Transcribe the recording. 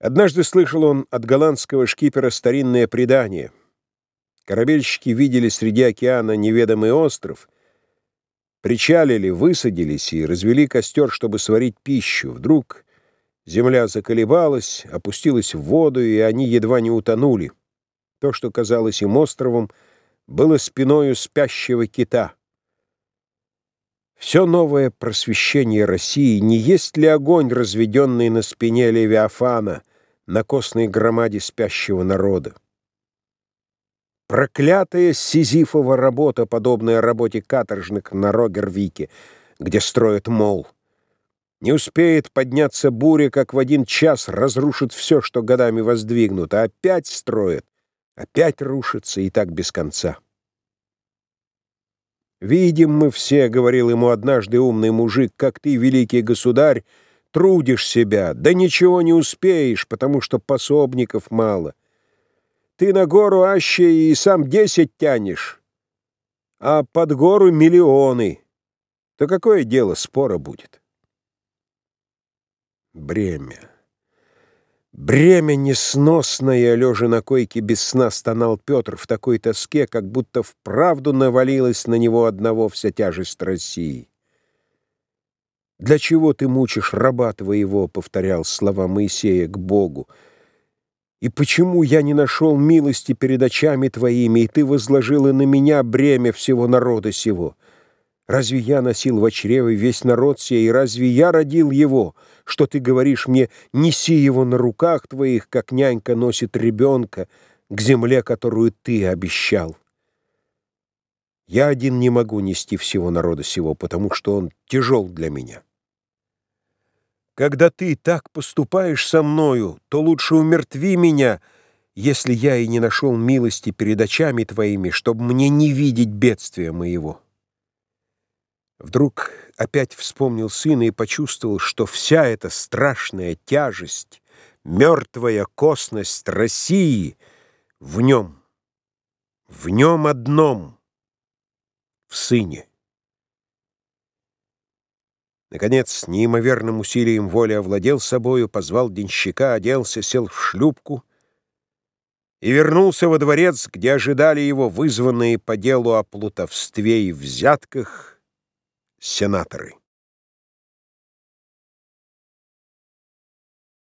Однажды слышал он от голландского шкипера старинное предание. Корабельщики видели среди океана неведомый остров, причалили, высадились и развели костер, чтобы сварить пищу. Вдруг земля заколебалась, опустилась в воду, и они едва не утонули. То, что казалось им островом, было спиною спящего кита. Все новое просвещение России не есть ли огонь, разведенный на спине Левиафана — на костной громаде спящего народа. Проклятая Сизифова работа, подобная работе каторжных на Рогервике, где строят мол. Не успеет подняться буря, как в один час разрушит все, что годами воздвигнуто, опять строят, опять рушится и так без конца. «Видим мы все, — говорил ему однажды умный мужик, — как ты, великий государь, трудишь себя, да ничего не успеешь, потому что пособников мало. Ты на гору аще и сам десять тянешь, а под гору миллионы. То какое дело спора будет? Бремя. Бремя несносное, лежа на койке без сна, стонал Петр в такой тоске, как будто вправду навалилась на него одного вся тяжесть России. «Для чего ты мучишь раба твоего?» — повторял слова Моисея к Богу. «И почему я не нашел милости перед очами твоими, и ты возложила на меня бремя всего народа сего? Разве я носил в чреве весь народ сей, и разве я родил его, что ты говоришь мне, неси его на руках твоих, как нянька носит ребенка, к земле, которую ты обещал?» Я один не могу нести всего народа сего, потому что он тяжел для меня. Когда ты так поступаешь со мною, то лучше умертви меня, если я и не нашел милости перед очами твоими, чтобы мне не видеть бедствия моего». Вдруг опять вспомнил сына и почувствовал, что вся эта страшная тяжесть, мертвая косность России в нем, в нем одном, в сыне. Наконец, с неимоверным усилием воли овладел собою, позвал денщика, оделся, сел в шлюпку и вернулся во дворец, где ожидали его вызванные по делу о плутовстве и взятках сенаторы.